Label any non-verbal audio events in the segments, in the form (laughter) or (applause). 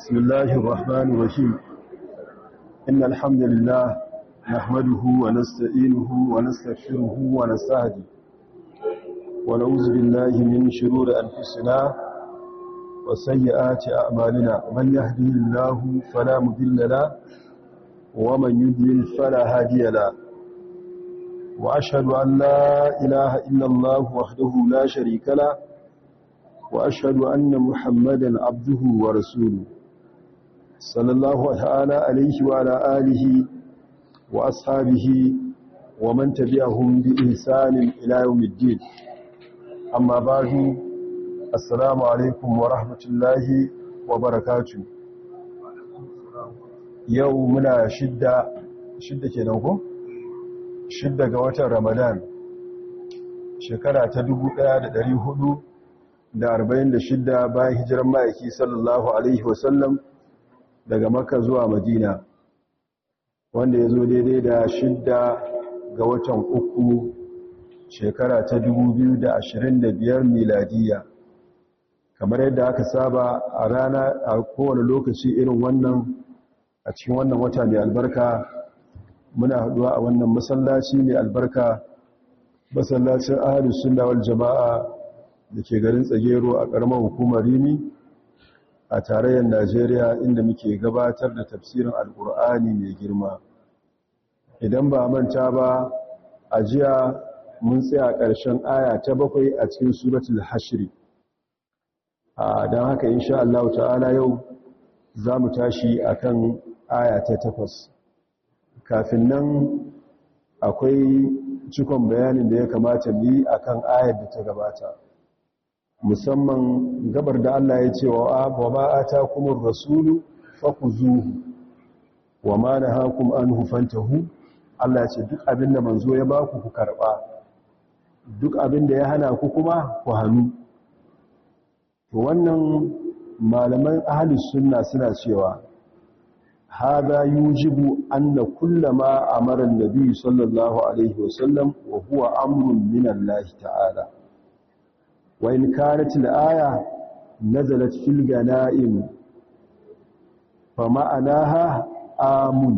بسم الله الرحمن الرحيم إن الحمد لله نحمده ونستعينه ونستغفره ونستهدي ونعوذ بالله من شرور أنفسنا وسيئات أعمالنا من يهديه الله فلا مذل له ومن يدلل فلا هادي له وأشهد أن لا إله إلا الله وحده لا شريك له وأشهد أن محمدا عبده ورسوله sallallahu ta'ala alaihi wa ala alihi wa ashabihi wa man tabi'ahum bi ihsanin ila yawmiddin. Amma ba'du assalamu alaikum wa rahmatullahi wa barakatuh. Yau muna shidda shidda kenan ko? Shidda ga watan Ramadan shekara ta 1400 da 46 bayan hijiran ma'aiki sallallahu alaihi wasallam daga makka zuwa madina wanda ya zo daidai da shidda ga watan uku shekara ta 2025 miladiya. Kamar yadda aka saba a rana a kowane lokaci irin wannan a cikin wannan wata mai albarka muna haɗuwa a wannan masallaci mai albarka masallacin ahalus sunna wal jama'a da ke garin tsagero a ƙaramar hukumar rimi. A tarayyar najeriya inda muke gabatar da tafsirin alkur'ani mai girma. Idan ba manta ba a jiya mun tsaya ƙarshen aya ta bakwai a cikin suratul hashri a don haka insha Allah ta'ala yau za mu tashi akan aya ta takwas. Kafin nan akwai cikon bayanin da ya kamata mu yi akan ayar da ta gabata. Musamman gabar da Allah ya ce wa ma atakumur rasulu fakuzuhu wa ma nahakum anhu fantahu. Allah ya ce duk abin da manzo ya baku ku karɓa duk abin da ya hana ku kuma ku hanu to wannan malaman ahlus sunna suna cewa hada yujibu anna kullama amara an-nabi sallallahu alaihi wasallam wa huwa amrun min Allah ta'ala. وإن كانت الآية نزلت في nazalat فمعناها ganaim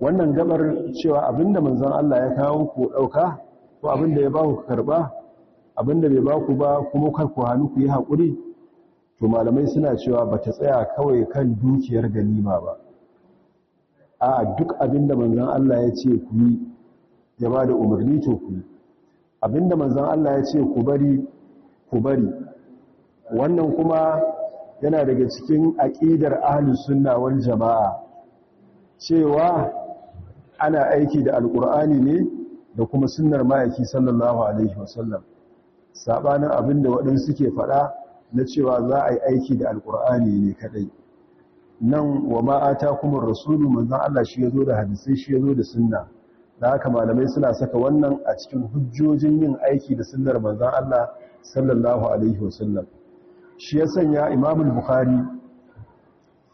wannan gabar cewa abin da manzon Allah ya kawo ku ɗauka ko abin da ya baku karɓa abin da bai baku ba kuma kai ku hannu ku yi haƙuri to malamai suna cewa bata tsaya kawai kan dukiyar ganima ba. A duk abin da manzon Allah ya ce ku yi ya ba da umarni to ku yi. Abin da manzon Allah ya ce ku bari ku bari. Wannan kuma yana daga cikin aqidar ahlus sunna wal jamaa cewa ana aiki da alqur'ani ne da kuma sunnar ma'aiki sallallahu alaihi wasallam. Sabanin abin da waɗansu suke faɗa na cewa za a yi aiki da alqur'ani ne kadai nan wa ma atakumur rasulu manzon Allah shi ya zo da hadisi shi ya zo da sunna. Da haka malamai suna saka wannan a cikin hujjojin yin aiki da sunnar manzon Allah sallallahu alaihi wasallam. Shi ya sanya Imam al-Bukhari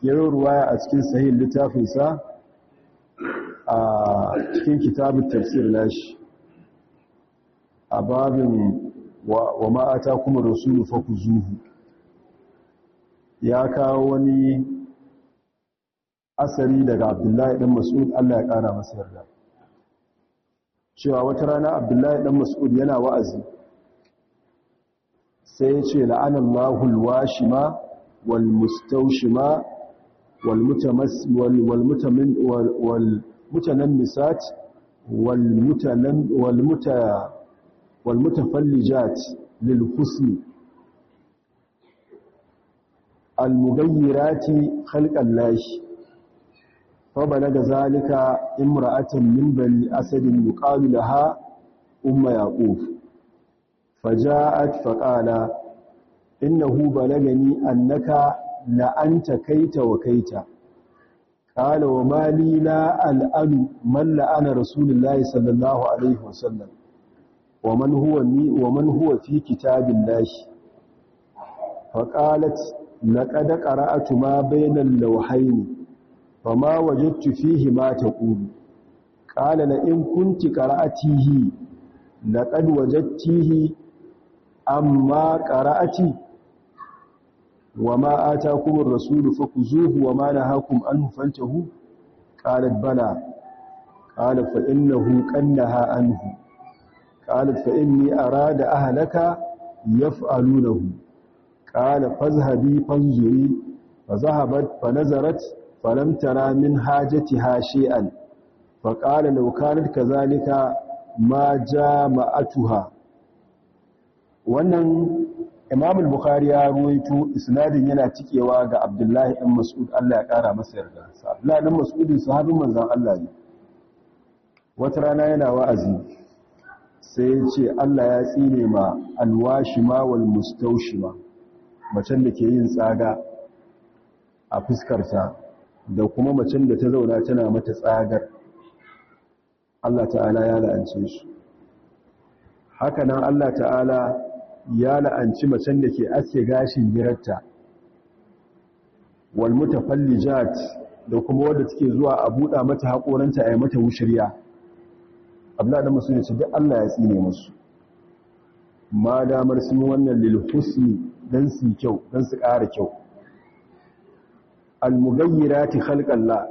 ya ruwaya a cikin sahih littafin sa a cikin kitabut tafsir nashi. A babin wa ma atakum ar-rasul fakuzuhu. Ya kawo wani asari daga Abdullahi dan Mas'ud Allah ya kara masa yarda. Cewa wata rana abdullahi dan mas'ud yana wa'azi. Sai ya ce la'anallahu alwashima wal mustawshima wal mutamas wal wal mutamin wal lil husni al mughayyirati khalqan lahi فبلغ ذلك امرأة من بني أسد يقال لها أم يعقوب فجاءت فقال إنه بلغني أنك لأنت كيت وكيت قال وما لي لا ألأن من لأن رسول الله صلى الله عليه وسلم ومن هو, ومن هو في كتاب الله فقالت لقد قرأت ما بين اللوحين fama wajadtu fihi ma taqulu qala la in kunti qara'atihi laqad wajadtihi amma qara'ati wa ma atakumur rasulu fakuzuhu wa ma nahakum anhu fantahu qalat bala qala fa innahu qannaha anhu qalat fa inni arada ahlaka yaf'alunahu qala fazhabi fanzuri fazahabat fanazarat falam tara min hajatiha shay'an faqala law kanat kadhalika ma wannan imam al-bukhari ya ruwaito isnadin yana cikewa ga abdullahi ibn mas'ud Allah ya kara masa yarda. Abdullahi ibn mas'ud sahabin manzon Allah ne. Wata rana yana wa'azi sai ya ce Allah ya tsine ma alwashima wal mustawshima macen da ke yin tsaga a fuskarta. Da kuma macen da ta zauna tana mata tsagar. Allah ta'ala ya la'ance su haka nan Allah ta'ala ya la'anci macen da ke aske gashin girarta. Wal mutafallijat da kuma wadda take zuwa a buɗa mata haƙoranta a yi mata wushirya. Abla da masu ne duk Allah ya tsine musu. Ma damar sun wannan lil husni dan su kyau dan su ƙara kyau. Al mughayyirati khalqallah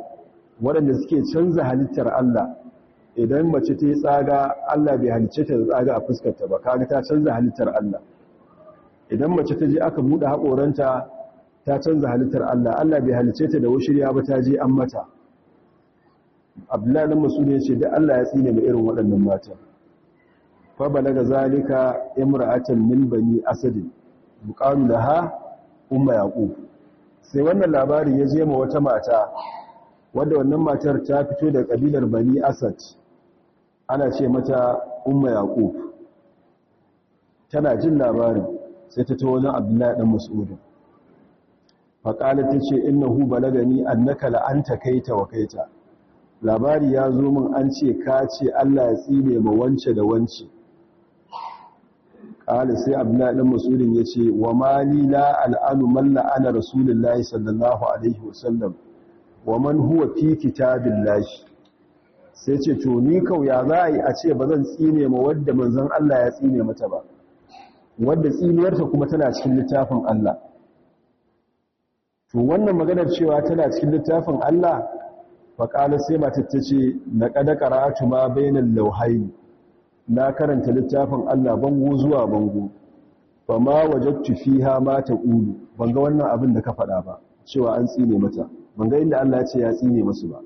waɗanda suke canza halittar Allah. Idan mace ta tsaga Allah bai halice ta tsaga a fuskarta ba kaga ta canza halittar Allah. Idan mace ta je aka buɗe haƙoranta ta canza halittar Allah. Allah bai halice ta da washirya ba ta je an mata. Abdullahi dan Mas'ud ya ce da Allah ya tsine mai irin waɗannan mata fa balaga zalika imra'atan min bani asad buqalu laha umma yaqub. Sai wannan labarin ya je ma wata mata wadda wannan matar ta fito da kabilar bani asad. Ana ce mata umma yaqub. Tana jin labarin sai ta tawo wajen abdullahi dan mas'ud. Faqala tace innahu balagani annaka la'anta kaita wa kaita. Labari ya zo min an ce ka ce Allah ya tsine ma wance da wance. Qala sai abdullahi dan mas'ud ya ce wa mali la al'anu man la'ana rasulullahi sallallahu alaihi wasallam wa man huwa fi kitabillahi. Sai ce to ni kau ya za a yi a ce ba zan tsine ma wadda manzon Allah ya tsine mata ba wadda tsiniyarta kuma tana cikin littafin Allah. To wannan maganar cewa tana cikin littafin Allah faƙala sai matar ta ce na ƙada ƙara'atu ma bainan lauhaini na karanta littafin Allah bango zuwa bango ba ma wajattu fiha ma ta ƙulu ban wannan abin da ka faɗa ba cewa an tsine mata. Ban ga inda Allah ya ce ya tsine masu ba.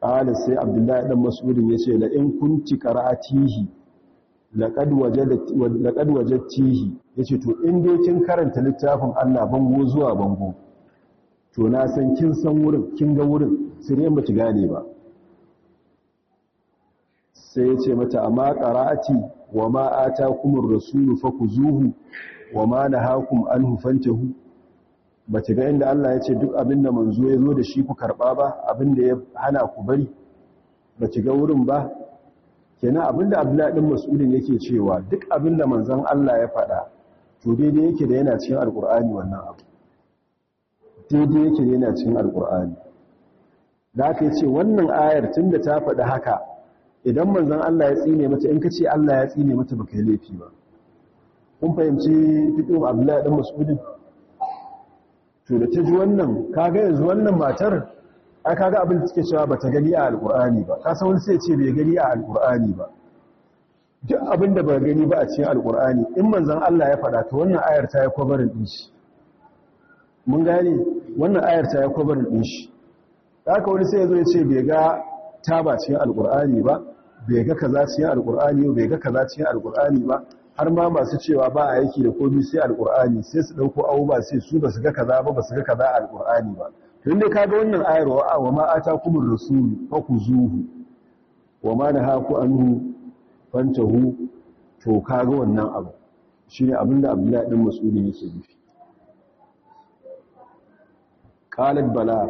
Ƙala sai abdullahi ɗan mas'udin ya ce la in kunti qara'atihi laqad laqad wajadtihi. Yace to in dai kin karanta littafin Allah bango zuwa bango to na san kin san wurin kin ga wurin sai dai baki gane ba. Sai ya ce mata amma qara'ati wa ma atakumur rasulu fakuzuhu wa ma nahakum anhu fantahu. Bace ga inda Allah ya ce duk abin da manzo ya zo da shi ku karɓa ba abin da ya hana ku bari. Bace ga wurin ba. Kenan abin da abdullahi din mas'udin yake cewa duk abin da manzon Allah ya faɗa to daidai yake da yana cikin alkur'ani wannan abu. Daidai yake da yana cikin alkur'ani da aka ce wannan ayar tunda ta faɗi haka idan manzon Allah ya tsine mata in ka ce Allah ya tsine mata baka yi laifi ba. Kun fahimci fiqhin abdullahi din mas'udin to da ta ji wannan kaga yanzu wannan matar ai kaga abin da suke cewa bata gani a alqur'ani ba. Ka san wani sai ce bai gani a alqur'ani ba. Duk abin da ba gani ba a cikin alqur'ani in manzon Allah ya faɗa to wannan ayar ta yi kwabarin din shi. Mun gane? Wannan ayar ta yi kwabarin din shi. Haka wani sai ya zo ya ce bai ga taba cikin alqur'ani ba. Bai ga kaza cikin alqur'ani ba bai ga kaza cikin alqur'ani ba har ma masu cewa ba a yake da komai sai alqur'ani sai su ɗauko abubuwa sai su ba su ga kaza ba ba su ga kaza alqur'ani ba. Tun da kaga wannan ayar wa ma atakumur rasul fakuzuhu wa ma nahaku anhu fantahu to kaga wannan abu. Shine abin da Abdullahi din Mas'udi yake nufi. Qalat bala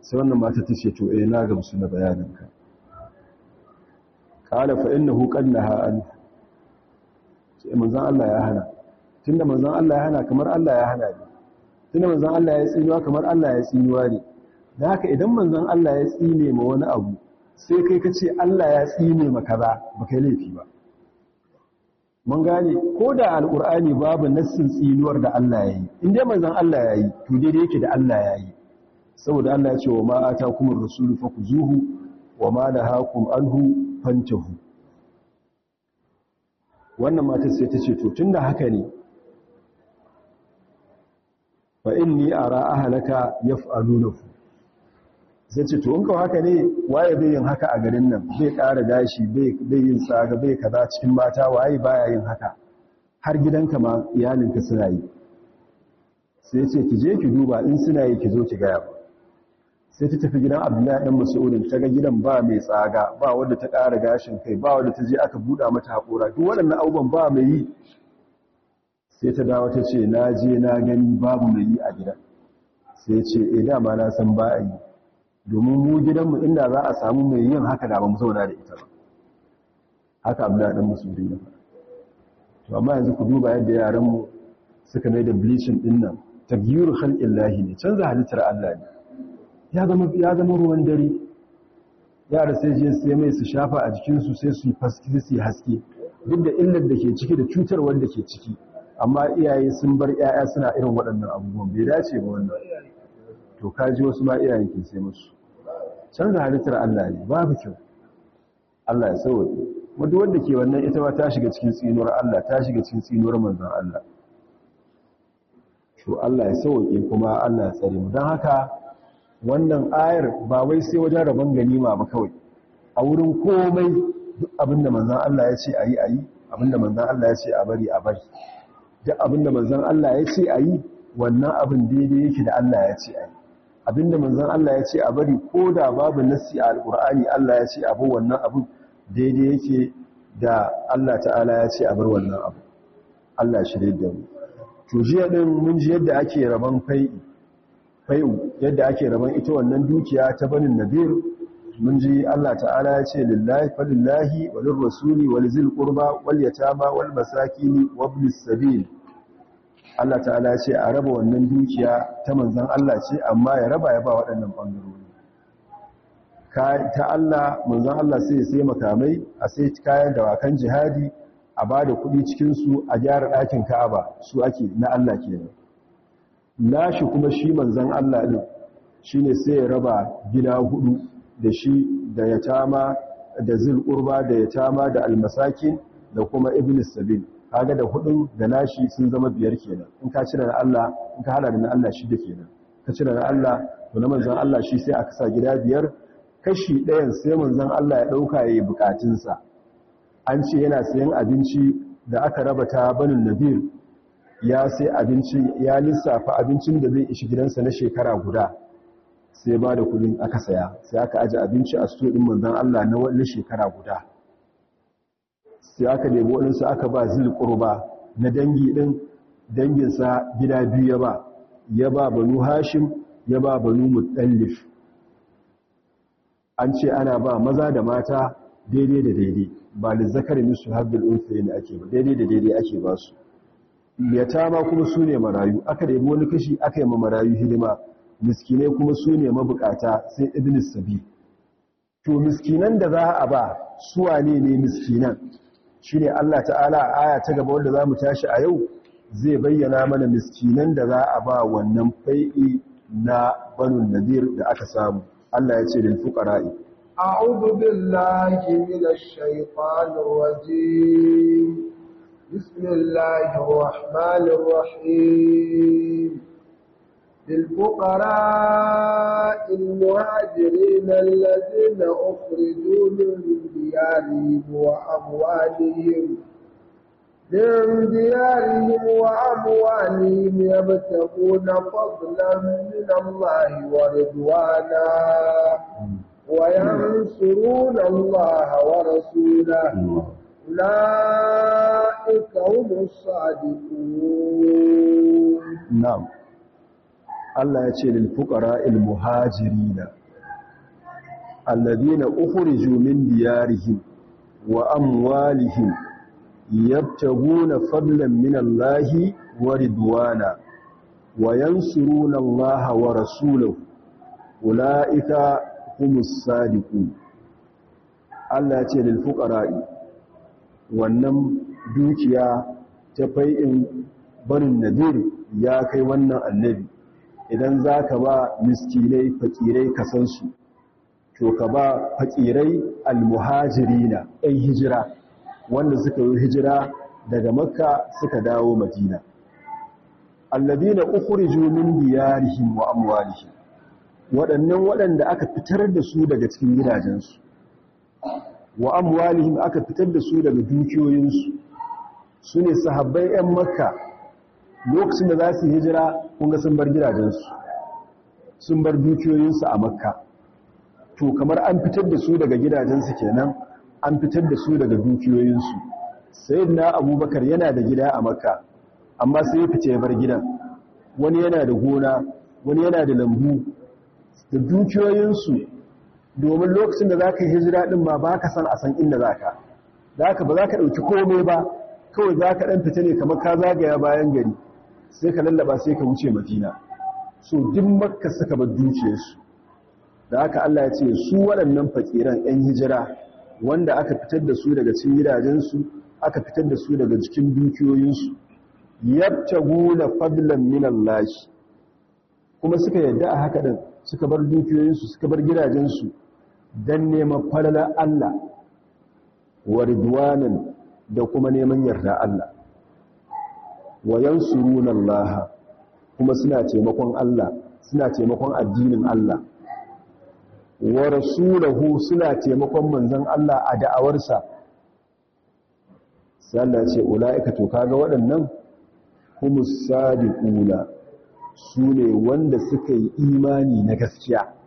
sai wannan mata tace to eh na gamsu na bayaninka. Qala fa innahu qannaha an sai manzon Allah ya hana tunda manzon Allah ya hana kamar Allah ya hana ne tunda manzon Allah ya tsinuwa kamar Allah ya tsinuwa ne da haka idan manzon Allah ya tsine ma wani abu sai kai ka ce Allah ya tsine ma kaza ba kai laifi ba mun gane ko da alqur'ani babu nassin tsinuwar da Allah yayi in dai manzon Allah yayi to daidai yake da Allah yayi saboda Allah ya ce wa ma atakumur rasulu fakuzuhu wa ma nahakum anhu fantahu. Wannan matar sai ta ce to tunda haka ne fa inni ara ahlaka yaf'alunahu. Sai ce to in ka haka ne waye bai yin haka a garin nan? Bai ƙara gashi bai yin tsaga bai kaza cikin mata waye baya yin haka? Har gidanka ma iyalinka suna yi. Sai ce ki je ki duba in suna yi ki zo ki gaya sai ta tafi gidan abdullahi dan mas'udin ta ga gidan ba mai tsaga ba wanda ta ƙara gashin kai ba wanda ta je aka buɗa mata haƙora. Duk waɗannan abubuwan ba mai yi. Sai ta dawo ta ce na je na gani babu mai yi a gidan. Sai ce eh dama na san ba a yi. Domin mu gidanmu inda za a samu mai yin haka da ba mu zauna da ita ba. Haka abdullahi mas'udin ya faɗa. To amma yanzu ku duba yadda yaranmu suka mai da bleaching ɗin nan. Tagyuru khalqillahi ne canza halittar Allah ne. Ya zama ruwan dare. Yara sai je sai mai su shafa a jikin su sai su yi faski su yi haske. Duk da illar da ke ciki da cutar wanda ke ciki. Amma iyaye sun bar 'ya'ya suna irin waɗannan abubuwan. Bai dace ba wannan. To kaji wasu ma iyaye ke sai musu canza halittar Allah ne babu kyau. Allah ya sauke wanda wanda ke wannan ita ma ta shiga cikin tsinuwar Allah ta shiga cikin tsinuwar manzon Allah. To Allah ya sauke kuma Allah ya tsare mu. Don haka wannan ayar ba wai sai wajen rabon ganima ba kawai. A wurin komai duk abin da manzon Allah ya ce ayi ayi abin da manzon Allah ya ce a bari a bari. Duk abin da manzon Allah ya ce ayi wannan abin daidai yake da Allah ya ce ayi abin da manzon Allah ya ce a bari ko da babu nassi a alqur'ani Allah ya ce abu wannan abin daidai yake da Allah ta'ala ya ce a bar wannan abu Allah shirye da mu. To jiya din mun ji yadda ake rabon fai'i. Fai'u yadda ake rabon ita wannan dukiya ta banin nadir. Mun ji Allah ta'ala ya ce lillahi falillahi walin rasuli walizil qurba wal yatama wal masakini wabnis sabil. Allah ta'ala ya ce a raba wannan dukiya ta manzon Allah ce amma ya raba ya ba waɗannan bangarori ta Allah manzon Allah sai ya sai makamai a sai kayan dawakan jihadi a ba da kuɗi cikin su a gyara ɗakin Ka'aba su ake na Allah kenan. Nashi kuma shi manzan Allah ɗin shi ne sai ya raba gida huɗu da shi da ya tama da zil'urba da ya tama da almasakin da kuma iblis sabil. Kaga da hudun da nashi sun zama biyar kenan. In ka cire na Allah in ka hada da Allah shida kenan. Ka cire na Allah to na manzan Allah shi sai aka sa gida biyar. Kashi ɗayan sai manzan Allah ya ɗauka ya yi bukatunsa an ce yana sayan abinci da aka raba ta banin nadir. Ya sai abinci ya lissafa abincin da zai ishi gidansa na shekara guda sai ba da kuɗin aka saya sai aka aji abinci a sto din manzon Allah na wani shekara guda. Sai aka nemi waɗansu aka ba zil qurba na dangi din danginsa gida biyu ya ba ya ba banu hashim ya ba banu mutallif. An ce ana ba maza da mata daidai da daidai ba lizzakar misu habbil unsayin ake ba daidai da daidai ake ba su. Yatama kuma su ne marayu aka da wani kashi aka yi ma marayu hidima miskinai kuma su ne mabukata sai iblis sabi to miskinan da za a ba su wane ne miskinan? Shine Allah ta'ala a aya ta gaba wanda za mu tashi a yau zai bayyana mana miskinan da za a ba wannan fai'i na banu nadir da aka samu. Allah ya ce lil fuqara'i. A'udhu billahi بسم الله الرحمن الرحيم للفقراء المهاجرين الذين أخرجوا من ديارهم وأموالهم من ديارهم وأموالهم يبتغون فضلا من الله ورضوانا وينصرون الله ورسوله أولئك هم الصادقون نعم Allah ya ce lilfuƙara ilmuhajirina alladina ukhriju min diyarihim wa amwalihim yabtaguna fadlan min Allahi wa ridwana wa yansuruna Allah wa rasulahu ulaika humus sadiqun Allah ya ce lilfuqara'i wannan dukiya ta fai'in barin nadir ya kai wannan annabi. Idan za ka ba miskinai fakirai kasansu to ka ba fakirai almuhajirina ɗan hijira wanda suka yi hijira daga makka suka dawo madina. Alladina ukhriju min diyarihim wa amwalihim waɗannan waɗanda aka fitar da su daga cikin gidajensu. Wa amwalihim aka fitar da su daga dukiyoyinsu. Su ne sahabbai 'yan makka. Lokacin da za su hijira kunga sun bar gidajensu. Sun bar dukiyoyinsu a makka. To kamar an fitar da su daga gidajensu kenan an fitar da su daga dukiyoyinsu. Sai na abubakar yana da gida a makka amma sai ya fice ya bar gidan. Wani yana da gona wani yana da lambu. Da dukiyoyinsu domin lokacin da za ka yi hijira ɗin ma ba ka san a san inda za ka. Za ka ba za ka ɗauki komai ba kawai za ka ɗan fita ne kamar ka zagaya bayan gari sai ka lallaba sai ka wuce madina. So duk makka suka bar dukiyarsu. Da haka Allah ya ce su waɗannan fakiran 'yan hijira wanda aka fitar da su daga cikin gidajensu aka fitar da su daga cikin dukiyoyinsu yabtaguna fadlan min Allah kuma suka yadda a haka din suka bar dukiyoyinsu suka bar gidajensu dan neman falalar Allah wa ridwanan da kuma neman yarda Allah. Wa Allah kuma suna taimakon Allah suna taimakon addinin Allah. Wa rasulahu suna taimakon manzon Allah a da'awarsa. Sai ce ulaika to kaga waɗannan? Humus sadiquna. Sune wanda suka yi imani na gaskiya.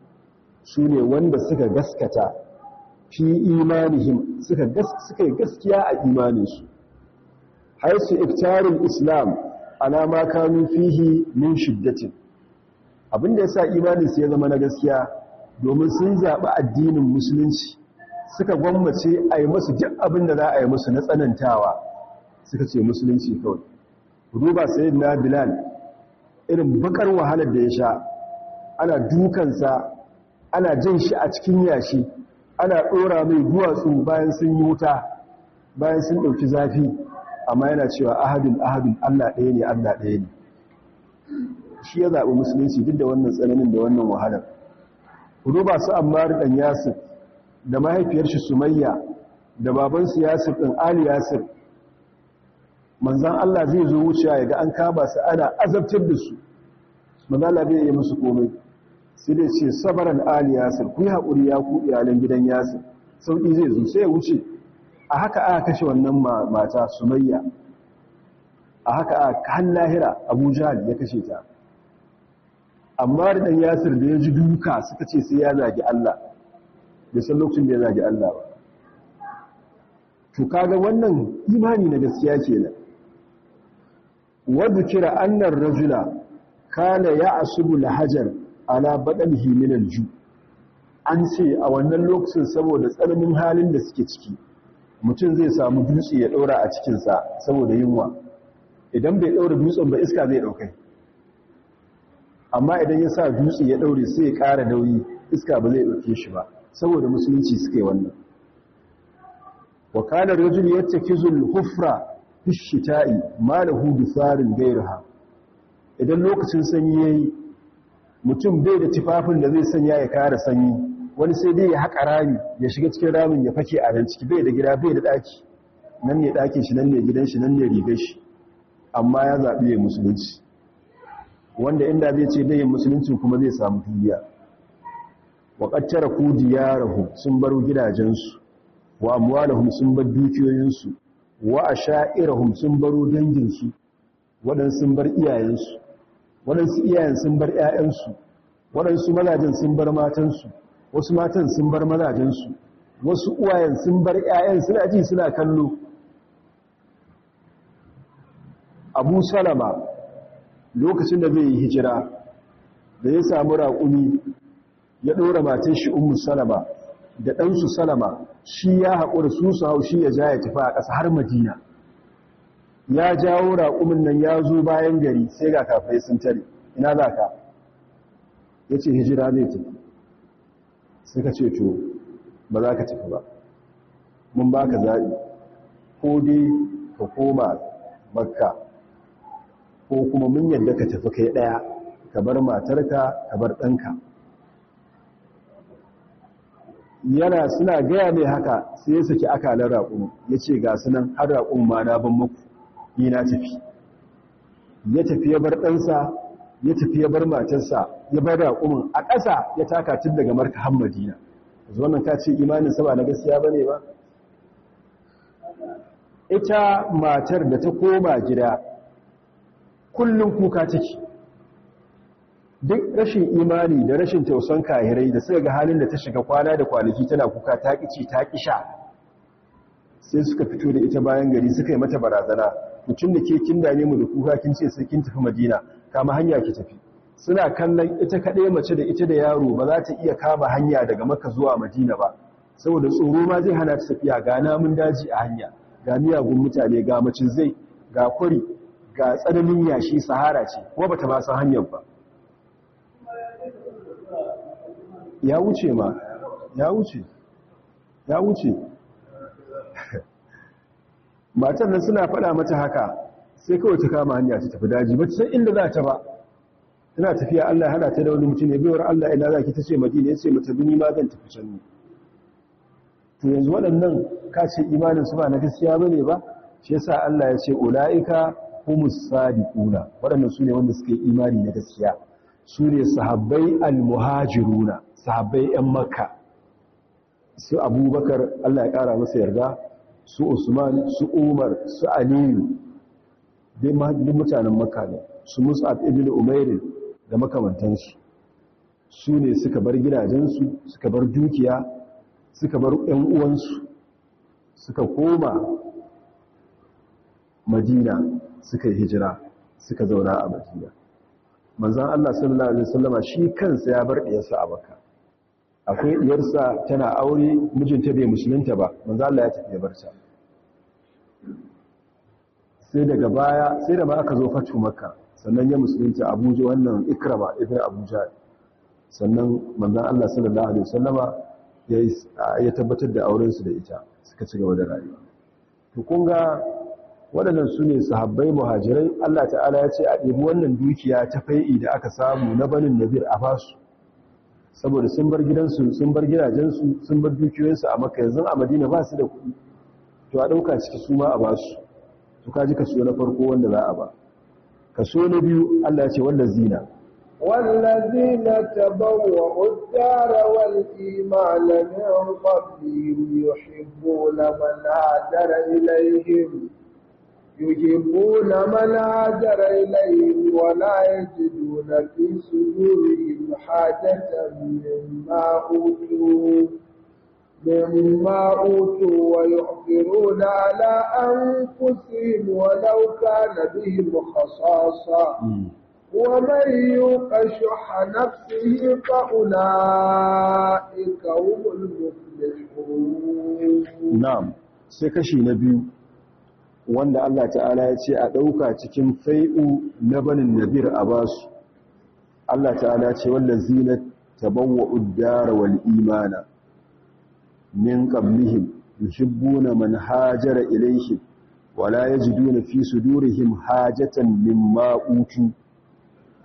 Su ne wanda suka gaskata fi imanihim suka suka gaskiya a imaninsu. Haisu iftarul islam ala ma kanu fihi min shiddatin. Abinda yasa imanin su ya zama na gaskiya domin sun zaɓi addinin musulunci suka gwammace a yi musu duk abin da za a yi musu na tsanantawa suka ce musulunci kawai. Duba sayyidina bilal irin bakar wahalar da ya sha ana dukansa ana jan shi a cikin yashi ana ɗora mai duwatsu bayan sun yi wuta bayan sun ɗauki zafi. Amma yana cewa ahadun ahadun Allah ɗaya ne Allah ɗaya ne. Shi ya zaɓi musulunci duk da wannan tsananin da wannan wahalar. Kudu ba su ammar ɗan yasir da mahaifiyar shi sumayya da babansu yasir ɗin ali yasir. Manzan Allah zai zo wuce ya ga an kama su ana azabtar da su. Manzan Allah bai yi musu komai. Sai dai ce sabaran ali yasir ku yi haƙuri ya ku iyalan gidan yasir. Sauƙi zai zo sai ya wuce. A haka aka kashe wannan mata sumayya. A haka a kan lahira abu jihar ya kashe ta. Amma da ɗan yasir da ya ji duka suka ce sai ya zagi Allah. Da san lokacin da ya zagi Allah ba. To kaga wannan imani na gaskiya kenan. Wadda kira annar rajula kana ya asubu lahajar ala baɗalhi min alju. An ce a wannan lokacin saboda tsananin halin da suke ciki mutum zai samu dutse ya ɗaura a cikinsa saboda yunwa. Idan bai ɗaura dutsen ba iska zai ɗaukai. Amma idan ya sa dutse ya ɗaure sai ya ƙara nauyi iska ba zai ɗauke shi ba. Saboda musulunci suka yi wannan. Wa kana rajul yattakizul hufra fi shita'i ma lahu bisarin gairaha idan lokacin sanyi yayi mutum bai da tufafin da zai sanya ya kare sanyi wani sai dai ya haƙa rami ya shiga cikin ramin ya fake a nan ciki bai da gida bai da ɗaki. Nan ne ɗakin shi nan ne gidan shi nan ne rigar shi. Amma ya zaɓi ya musulunci. Wanda inda zai ce dai musulunci kuma zai samu duniya. Wa qattara ku diyarahum sun baro gidajensu. Wa amwalahum sun bar dukiyoyinsu. Wa asha'irahum sun baro danginsu. Waɗansu sun bar iyayensu. Waɗansu iyayen sun bar ƴaƴansu waɗansu mazajen sun bar matansu wasu matan sun bar mazajensu wasu uwayen sun bar ƴaƴan suna ji suna kallo. Abu salama lokacin da zai yi hijira da ya samu raƙumi ya ɗora matan shi ummu salama da ɗansu salama shi ya haƙura su su hau shi ya ja ya tafi a ƙasa har madina. Ya jawo raƙumin nan ya zo bayan gari sai ga kafai sun tare. Ina za ka? Ya ce hijira zai tafi. Suka ce to ba za ka tafi ba. Mun ba ka zaɓi. Ko dai ka koma makka ko kuma mun yadda ka tafi kai ɗaya ka bar matarka ka bar ɗanka. Yana suna gaya mai haka sai ya saki akalar raƙun ya ce ga sunan har raƙun ma na ban muku ni na tafi. Ya tafi ya bar ɗansa ya tafi ya bar matarsa ya bar raƙumin a ƙasa ya taka tun daga marka har madina. Zuwa nan ka ce imanin ba na gaskiya ba ne ba? Ita matar da ta koma gida kullum kuka take. Duk rashin imani da rashin tausan kahirai da suka ga halin da ta shiga kwana da kwanaki tana kuka ta ƙici ta ƙisha sai suka fito da ita bayan gari suka yi mata barazana. Mutum da ke kin dame mu da kuka kin ce sai kin tafi madina kama hanya ki tafi. Suna kallon ita kaɗai mace da ita da yaro ba za ta iya kama hanya daga maka zuwa madina ba saboda tsoro ma zai hana ta tafiya. Ga namun daji a hanya ga miyagun mutane ga macin zai ga kwari ga tsananin yashi sahara ce kuma bata ba san hanyar ba. Ya wuce ma ya wuce ya wuce. Matan nan suna faɗa mata haka sai kawai ta kama hanya ta tafi daji. Ba ta san inda za ta ba. Tana tafiya Allah hada ta da wani mutum. Ne baiwar Allah ina zaki tace Madina. Yace mata bini ma zan tafi can to yanzu waɗannan ka ce imanin su ba na gaskiya ba ne ba? Shi yasa Allah ya ce ulaika humus sadiquna. Waɗannan su ne wanda suke imani na gaskiya. Su ne sahabbai almuhajiruna sahabbai yan makka. Su abubakar Allah ya ƙara masa yarda su usman su umar su aliyu duk mutanen makka ne. Su mus'ab ibn umair da makamantansu. Su ne suka bar gidajensu suka bar dukiya suka bar ƴan uwansu suka koma madina suka yi hijira suka zauna a madina. Manzan Allah sallallahu alaihi wasallama shi kansa ya bar diyarsa a makka. Akwai diyarsa tana aure mijinta bai musulunta ba manzan Allah ya tafi ya sai daga baya sai da ba aka zo fatu makka sannan ya musulunta abuja wannan ikrama ibn abuja sannan manzan Allah sallallahu alaihi wasallama ya tabbatar da aurensu da ita suka ci gaba da rayuwa. To kun ga waɗannan su ne sahabbai muhajirai Allah ta'ala ya ce a ɗebi wannan dukiya ta fai'i da aka samu na banin nazir a ba su. saboda sun bar gidansu sun bar gidajensu sun bar dukiyoyinsu a maka yanzu a madina ba su da kuɗi to a ɗauka ciki su ma a basu to ka ji kaso na farko wanda za a ba kaso na biyu Allah ya ce wanda zina والذين تبوأوا الدار والإيمان من قبلهم يحبون من هاجر إليهم يجيبون من هاجر إليهم ولا يجدون في صدورهم حاجة مما أوتوا مما أوتوا ويؤثرون على أنفسهم ولو كان بهم خصاصة ومن يوق شح نفسه فأولئك هم المفلحون نعم سيكشي نبي wanda Allah ta'ala ya ce a ɗauka cikin fai'u na banin nabir a ba su. Allah ta'ala ce wanda zina tabawwa uddara wal imana min qablihim yuhibbuna man hajara ilayhim wala yajiduna fi sudurihim hajatan mimma utu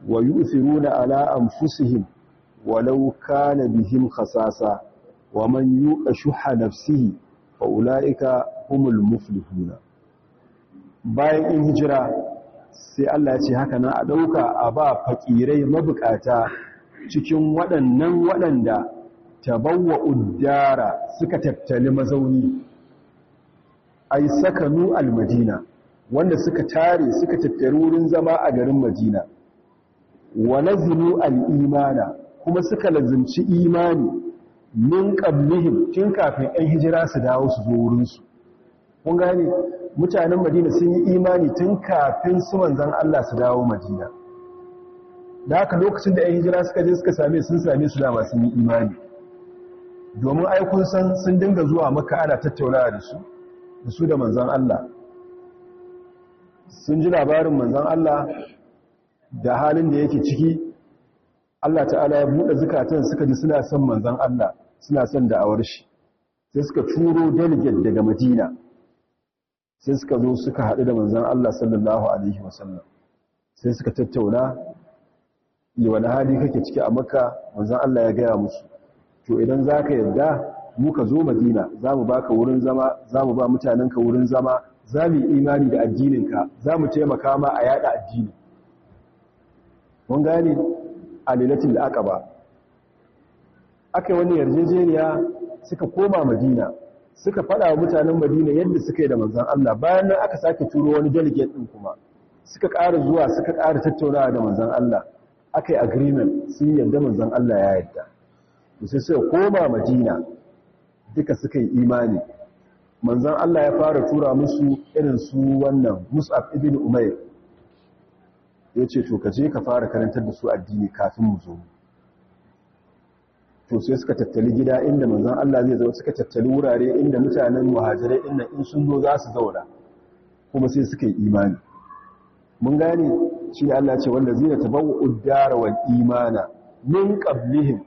wa yu'thiruna ala anfusihim walau kana bihim khasasa wa man yuqa shuha nafsihi fa ulaika humul muflihuna. Bayan in hijira sai Allah ya ce haka nan a ɗauka a ba fakirai mabukata cikin waɗannan waɗanda tabawwa uddara suka tattali mazauni. Ai sakanu almadina wanda suka tare suka tattari wurin zama a garin madina. Wa lazimu al-imana kuma suka lazimci imani min qablihim tun kafin ɗan hijira su dawo su zo wurin su kun gane? Mutanen madina sun yi imani tun kafin su manzan Allah su dawo madina. Da haka lokacin da 'yan hijira suka je suka same sun same su dama sun yi imani. Domin aikun san sun dinga zuwa maka ana tattaunawa da su da su da manzan Allah. Sun ji labarin manzan Allah da halin da yake ciki. Allah ta'ala ya buɗe zukatan suka ji suna son manzan Allah suna son da'awar shi. Sai suka turo delegate daga madina. Sai suka zo suka haɗu da manzan Allah sallallahu alaihi wasallam. Sai suka tattauna yi wani hali kake ciki a makka? Manzan Allah ya gaya musu to idan za ka yarda muka zo madina za mu baka wurin zama za mu ba mutanenka wurin zama za mu yi imani da addininka za mu taimaka ma a yada addini. Mun gane a lilatin da aka ba aka yi wani yarjejeniya suka koma madina. Suka fada wa mutanen madina yadda suka yi da manzan Allah. Bayan nan aka sake turo wani delegate din kuma. Suka ƙara zuwa suka ƙara tattaunawa da manzan Allah. Aka yi agreement sun yadda manzan Allah ya yadda sai suka koma madina duka suka yi imani. Manzan Allah ya fara tura musu irin su wannan mus'ab ibn umair. Ya ce to ka je ka fara karantar da su addini kafin mu zo to sai suka tattali gida inda manzan Allah zai zo suka tattali wurare inda mutanen muhajirai inda in sun zo za su zauna kuma sai suka yi imani. Mun gane? Shi Allah ce wanda zai tabawwa uddara wal imana min qablihim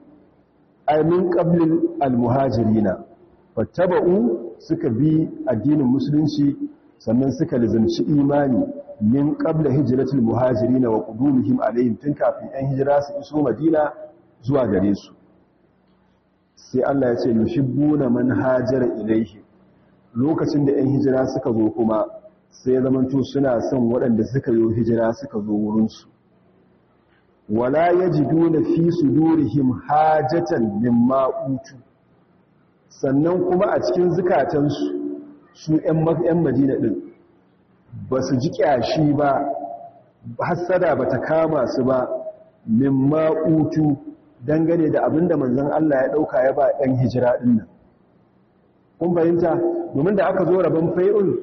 ay min qablil al muhajirina fattaba'u suka bi addinin musulunci sannan suka lizanci imani min qabla hijratil muhajirin wa qudumihim alayhim tun kafin ɗan hijira su iso madina zuwa gare su. Sai Allah ya ce yuhibbuna man hajara ilayhi. Lokacin da ɗan hijira suka zo kuma sai zamanto suna son waɗanda suka yi hijira suka zo wurin su wala yajiduna fi sudurihim hajatan mimma utu. Sannan kuma a cikin zukatansu su 'yan madina ɗin ba su ji ƙyashi ba hassada ba ta kama su ba min ma'utu dangane da abin da manzan Allah ya ɗauka ya ba ɗan hijira ɗin nan. Kun fahimta? Domin da aka zo rabon fai'un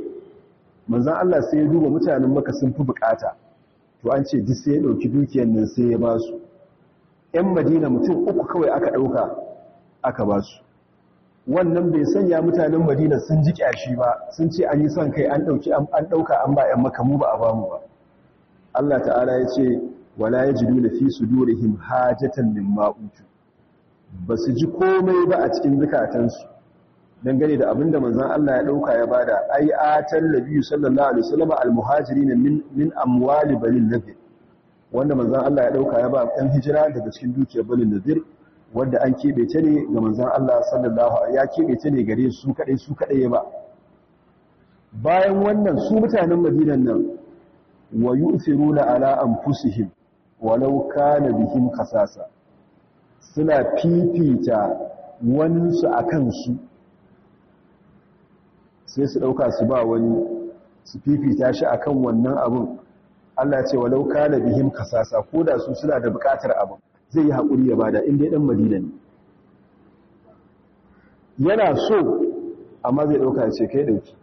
manzan Allah sai ya duba mutanen maka sun fi buƙata. To an ce duk sai ya ɗauki dukiyar nan sai ya ba su. 'yan madina mutum uku kawai aka ɗauka aka ba su. Wannan bai sanya mutanen madina sun ji kyashi ba sun ce an yi son kai an ɗauki an ɗauka an ba yan makamu ba a ba mu ba. Allah ta'ala ya ce wala yajiduna fi sudurihim hajatan mimma utu. Basu ji komai ba a cikin zukatansu. Dangane da abin da manzon Allah ya ɗauka ya ba da ai atan nabiyyu sallallahu alaihi wasallam almuhajirin min min amwali balil nabi wanda manzon Allah ya ɗauka ya ba ɗan hijira daga cikin dukiyar balil nadir wadda an keɓe ta ne ga manzan Allah sallallahu alaihi ya keɓe ta ne gare su kaɗai su kaɗai ba. Bayan wannan su mutanen madinan nan wa yu'thiruna ala anfusihim walau kana bihim khasasa. Suna fifita wani su akan su sai su ɗauka su ba wani su fifita shi akan wannan abun. Allah ce walau kana bihim khasasa koda su suna da buƙatar abun zai yi haƙuri ya ba da inda ɗan madina ne. Yana so amma zai ɗauka ya ce kai ɗauki.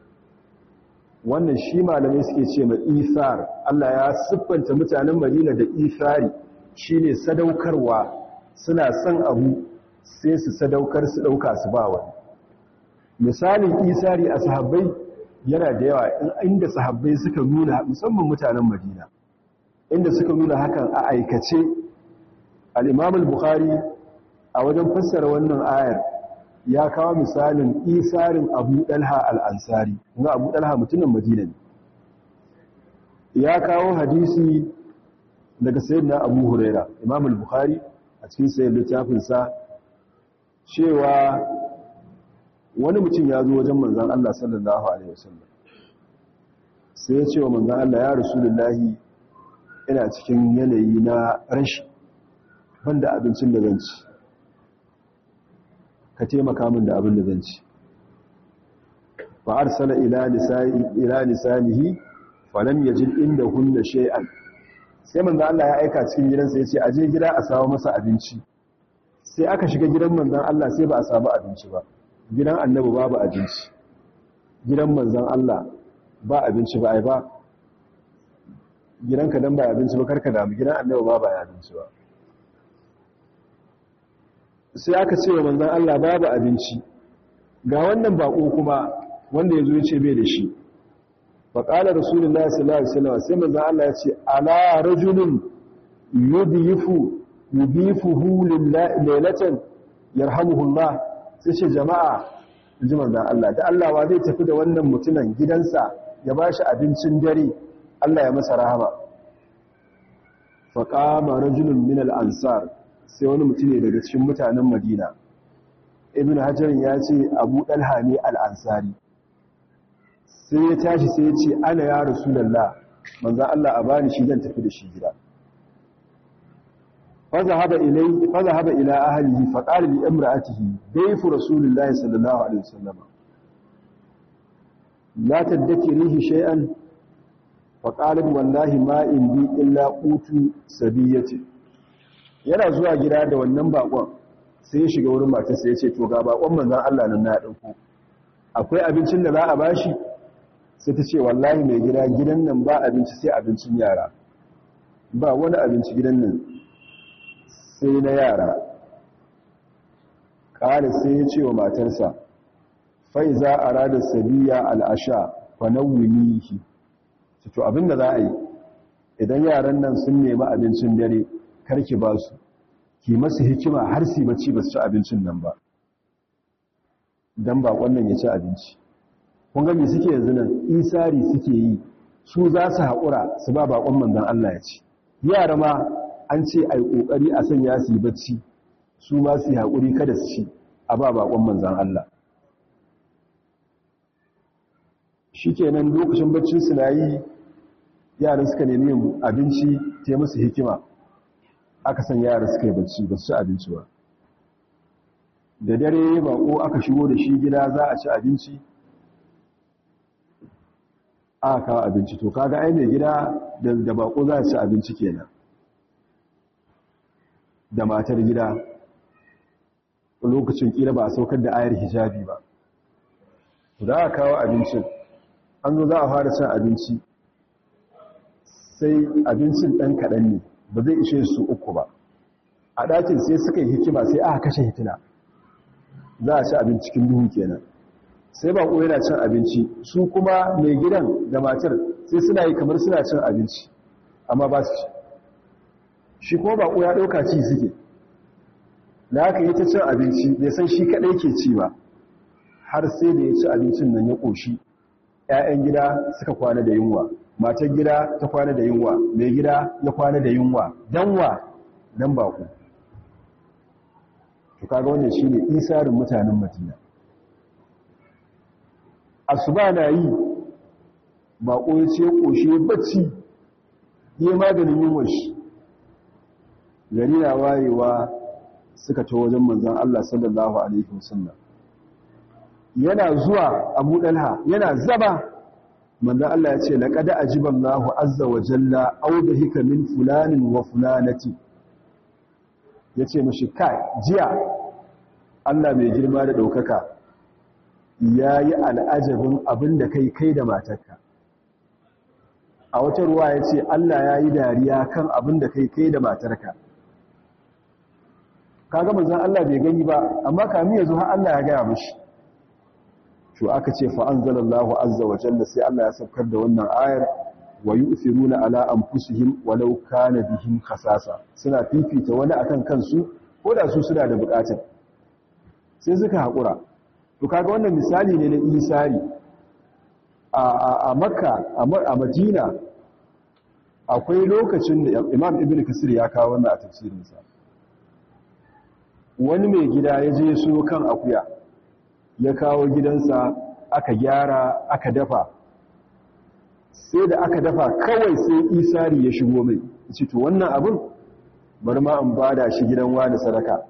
Wannan shi malamai suke ce ma isar Allah ya siffanta mutanen madina da isari shine sadaukarwa. Suna son abu sai su sadaukar su ɗauka su ba wani misalin isari a sahabbai yana da yawa. Inda sahabbai suka nuna musamman mutanen madina inda suka nuna hakan a aikace al'imam al-bukhari a wajen fassara wannan ayar ya kawo misalin isarin abu ɗalha al'ansari. Ga abu ɗalha mutumin madina ne. Ya kawo hadisi daga sayin na abu huraira imam al-bukhari a cikin sayin littafinsa cewa wani mutum ya zo wajen manzan Allah sallallahu Alaihi wasallam. Sai ya ce wa manzan Allah ya rasulullahi ina cikin yanayi na rashi banda abincin da zan ci. Ka taimaka min da abin da zan ci. Fa arsala ila lisani ila lisanihi falam yajid indahunna shay'an. Sai manzo Allah ya aika cikin gidansa ya ce aje gida a samu masa abinci. Sai aka shiga gidan manzon Allah sai ba a samu abinci ba. Gidan annabi babu abinci. Gidan manzon Allah ba abinci ba ai ba. Gidanka dan ba abinci ba kar ka damu. Gidan annabi ba ba abinci ba. Sai aka ce wa manzan Allah babu abinci. Ga wannan bako kuma wanda ya zo ya ce bai da shi. Fa qala rasulullahi sallallahu alaihi wasallam sai manzan Allah ya ce ala rajulin yudhifu yudhifuhu laylatan yarhamuhullah. Sai ce jama'a ji manzan Allah da Allah wa zai tafi da wannan mutumin gidansa ya bashi abincin dare? Allah ya masa rahama. Faqama rajulun min al-ansar. Sai wani mutum ne daga cikin mutanen Madina. Ibn hajar ya ce abu dalha ne al-ansari. Sai ya tashi sai ya ce ana ya rasulullah manzan Allah a bani shi zan tafi da shi gida. Fazahaba ila ahlihi fa qala li imra'atihi dayfu rasulillahi sallallahu alaihi wasallam. La tadkirihi shay'an. Fa qalat wallahi ma indi illa qutu sabiyati yana zuwa gida da wannan bakon sai ya shiga wurin matarsa ya ce to ga bakon manzan Allah nan na ɗauko akwai abincin da za a bashi sai ta ce wallahi mai gida gidan nan ba abinci sai abincin yara. Ba wani abinci gidan nan sai na yara. Ƙari sai ya ce wa matarsa fai za a rada sabiya al'asha fanawunihi to abin da za a yi? Idan yaran nan sun nemi abincin dare karki ba su. Ki masu hikima har si bacci ba su ci abincin nan ba. Don bakon nan ya ci abinci. Kun ga me suke yanzu nan? Isari suke yi. Su za su haƙura su ba bakon manzon Allah ya ci. Yara ma an ce ai ƙoƙari a sanya su yi bacci. Su ma su yi haƙuri kada su ci a ba bakon manzon Allah. Shikenan lokacin baccin su yi yaran suka nemi abinci ta musu hikima. Aka san yara suka yi bacci ba su ci abinci ba. Da dare bako aka shigo da shi gida za a ci abinci aka kawo abinci. To kaga ai mai gida da bako za a ci abinci kenan. Da matar gida. Lokacin kila ba a saukar da ayar hijabi ba. Za a kawo abincin an zo za a fara cin abinci sai abincin ɗan kaɗan ne. Ba zai ishe su uku ba. A ɗakin sai suka yi hikima sai aka kashe hitina. Za a ci abinci cikin duhu kenan. Sai bako yana cin abinci su kuma mai gidan da matar sai suna yi kamar suna cin abinci amma ba su ci. Shi kuma bako ya ɗauka ci suke. Da haka yi ta cin abinci bai san shi kaɗai ke ci ba. Har sai da ya ci abincin nan ya ƙoshi ‘ya'yan gida suka kwana da yunwa. Matar gida ta kwana da yunwa mai gida ya kwana da yunwa. Danwa dan bako to kaga wannan shine isarin mutanen madina. Asuba na yi bako ya ce koshe bacci yi maganin yunwar shi. Gari na wayewa suka ta wajen manzan Allah sallallahu alaihi wasallam. Yana zuwa abu dalha yana zaba manzan Allah ya ce laqad ajiballahu azza wa jalla awdahika min fulanin wa fulanati. Yace mashi kai jiya Allah mai girma da ɗaukaka yayi al'ajabin abin da kai kai da matarka. A wata ruwa ya ce Allah yayi dariya kan abin da kai kai da matarka. Kaga manzan Allah bai gani ba amma kamin ya zo har Allah ya gaya mishi to aka ce fa anzalallahu azza wa jalla sai Allah ya saukar da wannan ayar wa yu'thiruna ala anfusihim walau kana bihim khasasa. Suna fifita wani akan kansu ko da su suna da buƙatar sai suka hakura to kaga wannan misali ne na isari. A makka a madina akwai lokacin da imam ibnu kasir ya kawo wannan a tafsirinsa. Wani mai gida ya je so kan akuya. Ya kawo gidansa aka gyara aka dafa. Sai da aka dafa kawai sai isari ya shigo mai. Ce to wannan abin bari ma an ba da shi gidan wani sadaka.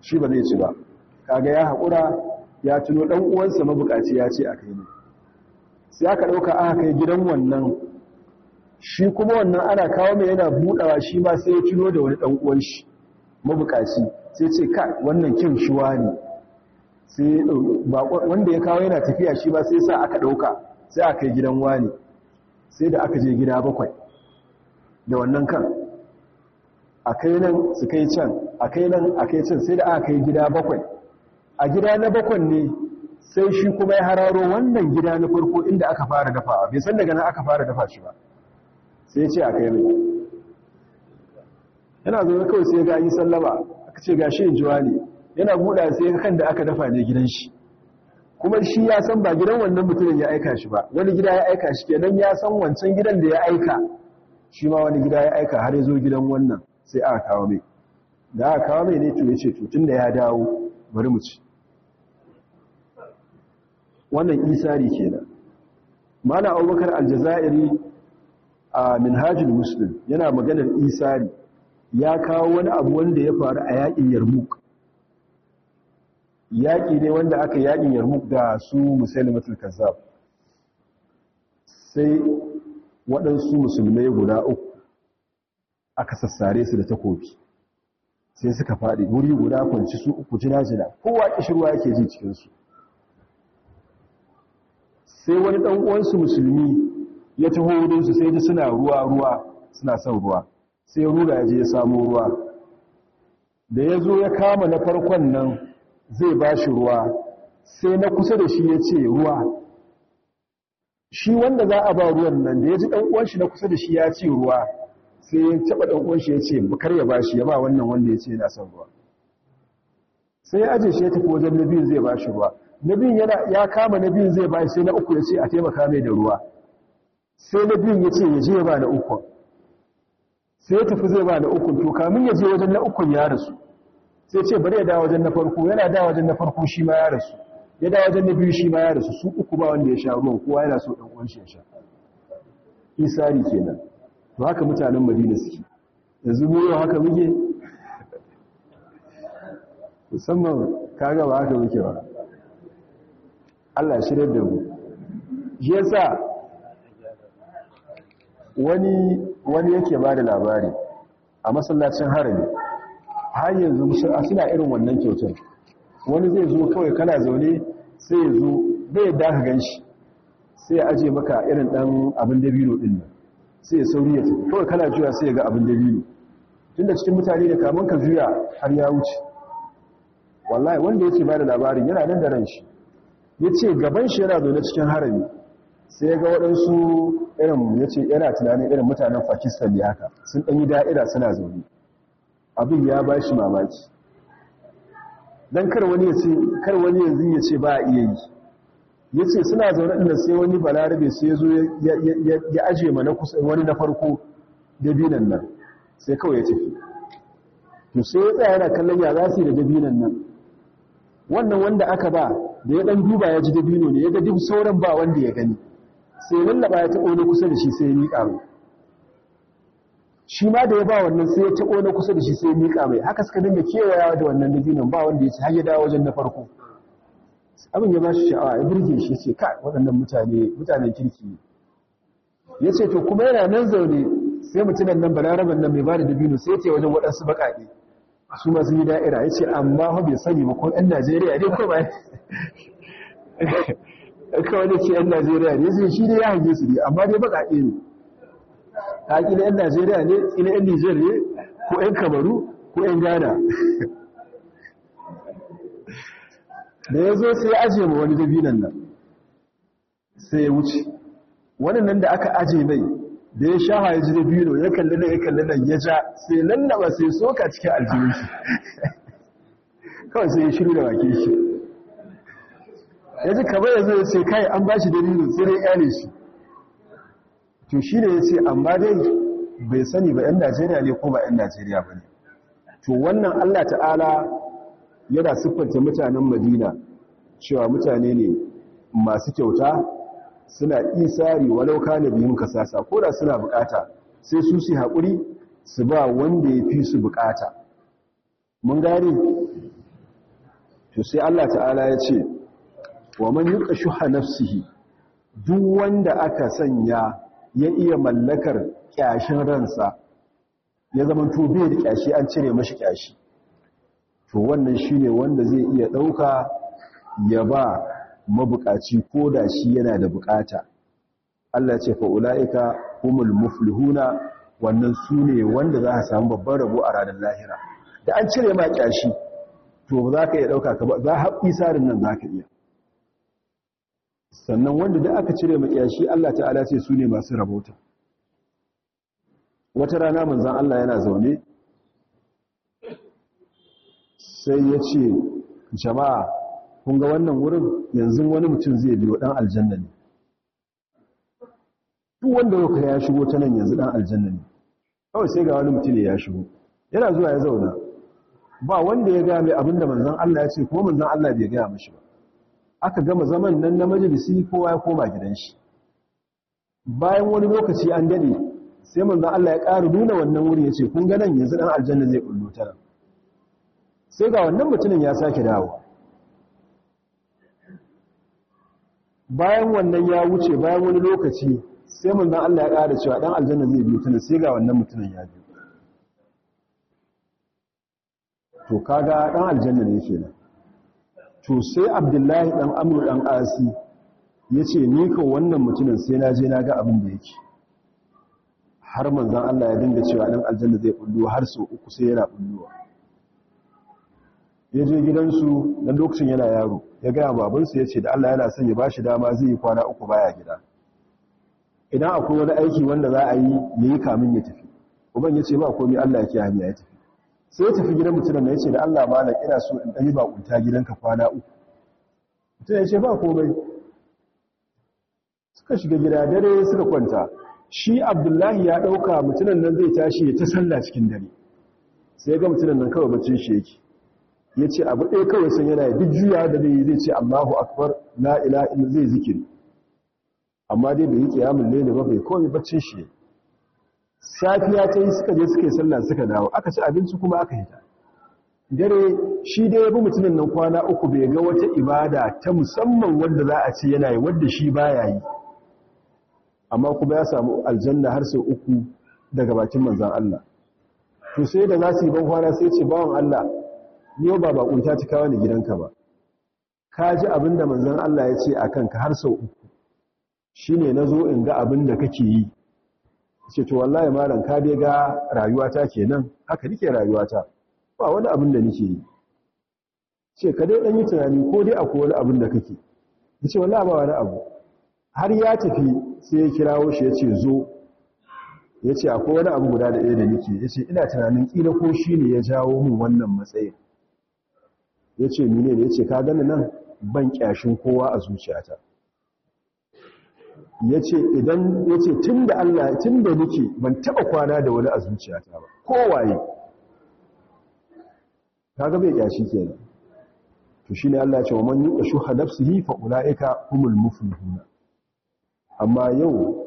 Shi ba zai ci ba. Kaga ya haƙura ya tuno ɗan uwansa mabukaci ya ce a kai ne sai aka ɗauka aka kai gidan wannan. Shi kuma wannan ana kawo mai yana buɗawa shi ma sai ya tuno da wani ɗan uwan shi mabukaci sai ce ka wannan kin shuwa ne. Wanda ya kawo yana tafiya shi ba sai sa aka ɗauka sai aka yi gidan wani sai da aka je gida bakwai da wannan kan. A kai nan su kai can a kai nan a kai can sai da aka kai gida bakwai. A gida na bakwan ne sai shi kuma ya hararo wannan gida na farko inda aka fara dafa bai san daga nan aka fara dafa shi ba. Sai ce a kai mai. Yana zo kawai sai ga yi sallama aka ce ga shi jiwa ne yana buɗa sai kan da aka dafa ne gidan shi. Kuma shi ya san ba gidan wannan mutumin ya aika shi ba. Wani gida ya aika shi kenan ya san wancan gidan da ya aika. Shi ma wani gida ya aika har ya zo gidan wannan sai aka kawo mai. Da aka kawo mai ne to ya ce to tun da ya dawo bari mu ci. Wannan isari kenan. Mana abubakar aljazairi a minhajul muslim yana maganar isari. Ya kawo wani abu wanda ya faru a yaƙin yarmuk yaƙi ne wanda aka yaƙin yarmuk da su musulmatul kazzab. Sai waɗansu musulmai guda uku aka sassare su da takobi. Sai suka faɗi wuri guda kwanci su uku jina-jina kowa ƙishirwa yake ji cikinsu. Sai wani ɗan uwansu musulmi ya taho wurinsu sai ji suna ruwa-ruwa suna son ruwa. Sai ruga ya je ya samu ruwa. Da ya zo ya kama na farkon nan zai ba shi ruwa sai na kusa da shi ya ce ruwa. Shi wanda za a ba ruwan nan da ya ji ɗan'uwanshi na kusa da shi ya ce ruwa. Sai ya taɓa ɗan'uwanshi ya ce bukar ya ba shi ya ba wannan wanda ya ce yana son ruwa. Sai ya aje shi ya tafi wajen na zai ba shi ruwa. Na ya kama na zai ba shi sai na uku ya ce a taimaka mai da ruwa. Sai na biyun ya ce ya je ba na ukun. Sai ya tafi zai ba na ukun. To kamin ya je wajen na ukun ya rasu. Sai ce bari ya dawo wajen na farko yana dawo wajen na farko shi ma ya rasu. Ya dawo wajen na biyu shi ma ya rasu. Su uku ba wanda ya sha ruwan kowa yana so ɗan uwan shi ya sha. Isari kenan. To haka mutanen madina suke. Yanzu mu yau haka muke? Musamman kaga ba haka muke ba. Allah shirya da mu. Shi yasa wani wani yake ba da labari a masallacin harami. Har yanzu suna irin wannan kyautar. Wani zai zo kawai kana zaune sai ya zo bai da ka gan shi. Sai ya aje maka irin dan abin dabino ɗin nan. Sai ya sauri ya tafi. Kawai kana juya sai ya ga abin dabino. Tunda cikin mutane da kaman ka juya har ya wuce. Wallahi wanda yake ba da labarin yana nan da ran shi. Ya ce gaban shi yana zaune cikin harami. Sai ya ga waɗansu irin ya ce yana tunanin irin mutanen pakistan ne haka. Sun ɗanyi da'ira suna zaune. Abin ya ba shi mamaki. Don kar wani yanzu ya ce ba a iya yi. Ya ce suna zaune ɗin sai wani balarabe sai ya zo ya aje mana wani na farko dabinan nan sai kawai ya tafi. To sai ya tsaya yana kallon ya za su yi da dabinan nan. Wannan wanda aka ba da ya ɗan duba ya ji dabino ne ya ga duk sauran ba wanda ya gani. Sai lallaba ya taɓo na kusa da shi sai ya miƙa mai. Shi ma da ya ba wannan sai ya taɓo na kusa da shi sai ya miƙa mai. Haka suka dinga kewayawa da wannan dabinon ba wanda ya ci har ya dawo wajen na farko. Abin ya ba shi sha'awa ya burge shi ce kai waɗannan mutane mutanen kirki ya ce to kuma yana nan zaune sai mutumin nan balaraban nan mai ba da dabino sai ce wajen waɗansu baƙaƙe. Su ma sun yi da'ira ya ce amma ha bai sani ba ko ɗan najeriya ne ko ba (laughs) kawai da ce ɗan najeriya ne. Zai shi ne ya hange su ne amma dai baƙaƙe ne. Ta ƙila ɗan najeriya ne? Ƙila ɗan nijar ne? Ko ɗan kamaru? Ko ɗan ghana? (laughs) Da ya zo sai ya ma wani dabinan nan sai ya wuce. Wannan da aka aje mai da ya sha haji dabino ya kalli nan ya kalli nan ya ja sai lallaba sai soka cikin aljihun shi. (laughs) Kawai sai ya shiru da bakin shi. Ya ji kamar ya ya ce kai an ba shi dabino sai dai yale shi. To shi ne ya ce amma dai bai sani ba 'yan najeriya ne ko ba 'yan najeriya ba ne? To wannan allah ta'ala yana siffanta mutanen madina cewa mutane ne masu kyauta suna isari walau kana biyun kasasa ko da suna buƙata sai su su haƙuri su ba wanda ya fi su buƙata. Mun gane? To sai Allah ta'ala ya ce wa man yuqa shuha nafsihi duk wanda aka sanya ya iya mallakar kyashin ransa ya zama to bai da kyashi an cire mashi kyashi. To wannan shine wanda zai iya ɗauka ya ba mabukaci ko da shi yana da buƙata. Allah ce fa ulaika humul muflihuna wannan su ne wanda za ka samu babban rabo a ranar lahira. Da an cire ma kyashi to za ka iya ɗauka ka ba za haɓi sarin nan za ka iya. Sannan wanda da aka cire ma kyashi Allah ta'ala ce su ne masu rabota. Wata rana manzon Allah yana zaune sai ya ce jama'a kun ga wannan wurin? Yanzu wani mutum zai biyo dan aljanna ne. Duk wanda yau ya shigo ta nan yanzu dan aljanna ne. Kawai sai ga wani mutum ne ya shigo. Yana zuwa ya zauna. Ba wanda ya ga mai abin da manzon Allah ya ce kuma manzon Allah bai ga mishi ba. Aka gama zaman nan na majalisi kowa ya koma gidan shi. Bayan wani lokaci an daɗe sai manzon Allah ya ƙara nuna wannan wuri ya ce kun ga nan yanzu dan aljanna zai kullo ta sai ga wannan mutumin ya sake dawo. Bayan wannan ya wuce bayan wani lokaci sai manzon Allah ya ƙara cewa dan aljanna zai biyo ta nan sai ga wannan mutumin ya biyo. To kaga dan aljanna ne kenan. To sai abdullahi dan amru dan asi ya ce ni ko wannan mutumin sai na je na ga abin da yake. Har manzon Allah ya dinga cewa dan aljanna zai bullo har sau uku sai yana bullowa. Ya je gidansu dan lokacin yana yaro ya ga babansa ya ce da Allah yana son ya bashi dama zai yi kwana uku baya gida. Idan akwai wani aiki wanda za a yi yayi kamin ya tafi. Uban ya ce ba komai Allah yake hanya ya tafi. Sai tafi gidan mutumin ya ce da Allah malam ina so in ɗari bakunta gidanka kwana uku. Mutum ya ce ba komai. Suka shiga gida dare suka kwanta. Shi abdullahi ya ɗauka mutumin nan zai tashi ya ta sallah cikin dare. Sai ga mutumin nan kawai bacin shi yake. Ya ce abu ɗaya kawai sun yana duk juya da zai zai ce allahu akbar la ila illa zai zikiri amma dai bai yi kiyamun laili ba bai kawai baccin shi safiya yi suka je suka yi sallah suka dawo aka ci abinci kuma aka hita. Dare shi da ya bi mutumin nan kwana uku bai ga wata ibada ta musamman wanda za a ce yana yi wadda shi baya yi. Amma kuma ya samu aljanna har sau uku daga bakin manzan Allah. To sai da za su yi ban kwana sai ce bawan Allah yau ba bakunta ta kawo ni gidanka ba. Ka ji abin da manzan Allah ya ce a kanka har sau uku. Shine na zo in ga abin da kake yi. Ce to wallahi malam ka dai ga rayuwata kenan. Haka nake rayuwata. Ba wani abin da nake yi. Ce ka dai dan yi tunani ko dai akwai wani abin da kake. Yace wallahi ba wani abu. Har ya tafi sai ya kirawo shi ya ce zo. Yace akwai wani abu guda da ɗaya da nake. Yace ina tunanin kila ko shine ya jawo min wannan matsayin. Yace mene ne? Yace ka gani nan ban kyashin kowa a zuciyata. Ya ce idan ya ce tun da Allah tun da nake ban taba kwana da wani a zuciyata ba. Kowaye. Kaga bai kyashi kenan. To shine Allah ya ce wa man yuqa shuha nafsihi fa ulaika humul muflihun amma yau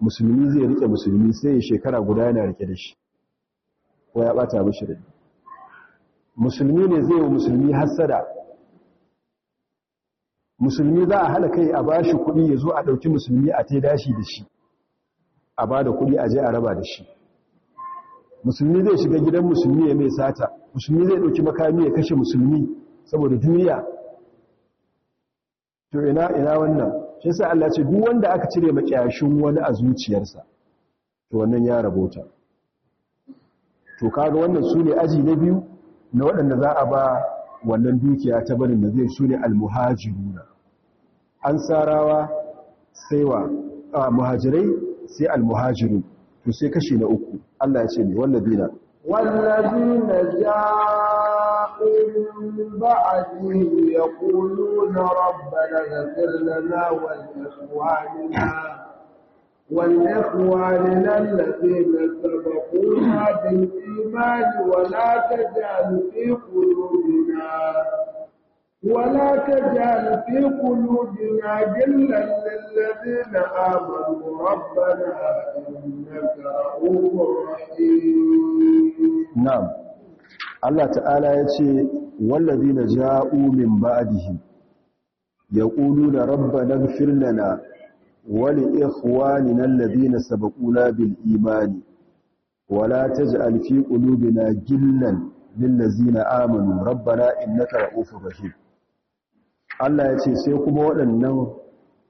musulmi zai riƙe musulmi sai ya shekara guda yana riƙe da shi. Ko ya bata mishi rai. Musulmi ne zai yi musulmi hasada musulmi za a hana kai a ba shi kuɗi ya zo a ɗauki musulmi a tai dashi da shi a ba da kuɗi a je a raba da shi. Musulmi zai shiga gidan musulmi ya mai sata musulmi zai ɗauki makami ya kashe musulmi saboda duniya. To ina ina wannan? Shi sa Allah ce duk wanda aka cire makiyashin wani a zuciyarsa to wannan ya rabota. To kaga wannan su ne aji na biyu na waɗanda za a ba wannan dukiya ta barin da zai su ne almuhajiruna an sarawa sai wa muhajirai sai almuhajirun to sai kashi na uku Allah ya ce ne wallazina wallazina ja'u ba'dihim yaquluna rabbana ighfir lana wa li ikhwanina وإخواننا الذين سبقونا بالإيمان ولا تجعل في قلوبنا ولا تجعل في قلوبنا جلا للذين آمنوا. ربنا إنك رؤوف رحيم. نعم. الله تعالى يتي والذين جاءوا من بعدهم يقولون ربنا اغفر لنا wali ikhwanina alladhina sabaquna bil imani wala taj'al fi qulubina gillan lil amanu rabbana innaka ra'ufur rahim. Allah ya ce sai kuma waɗannan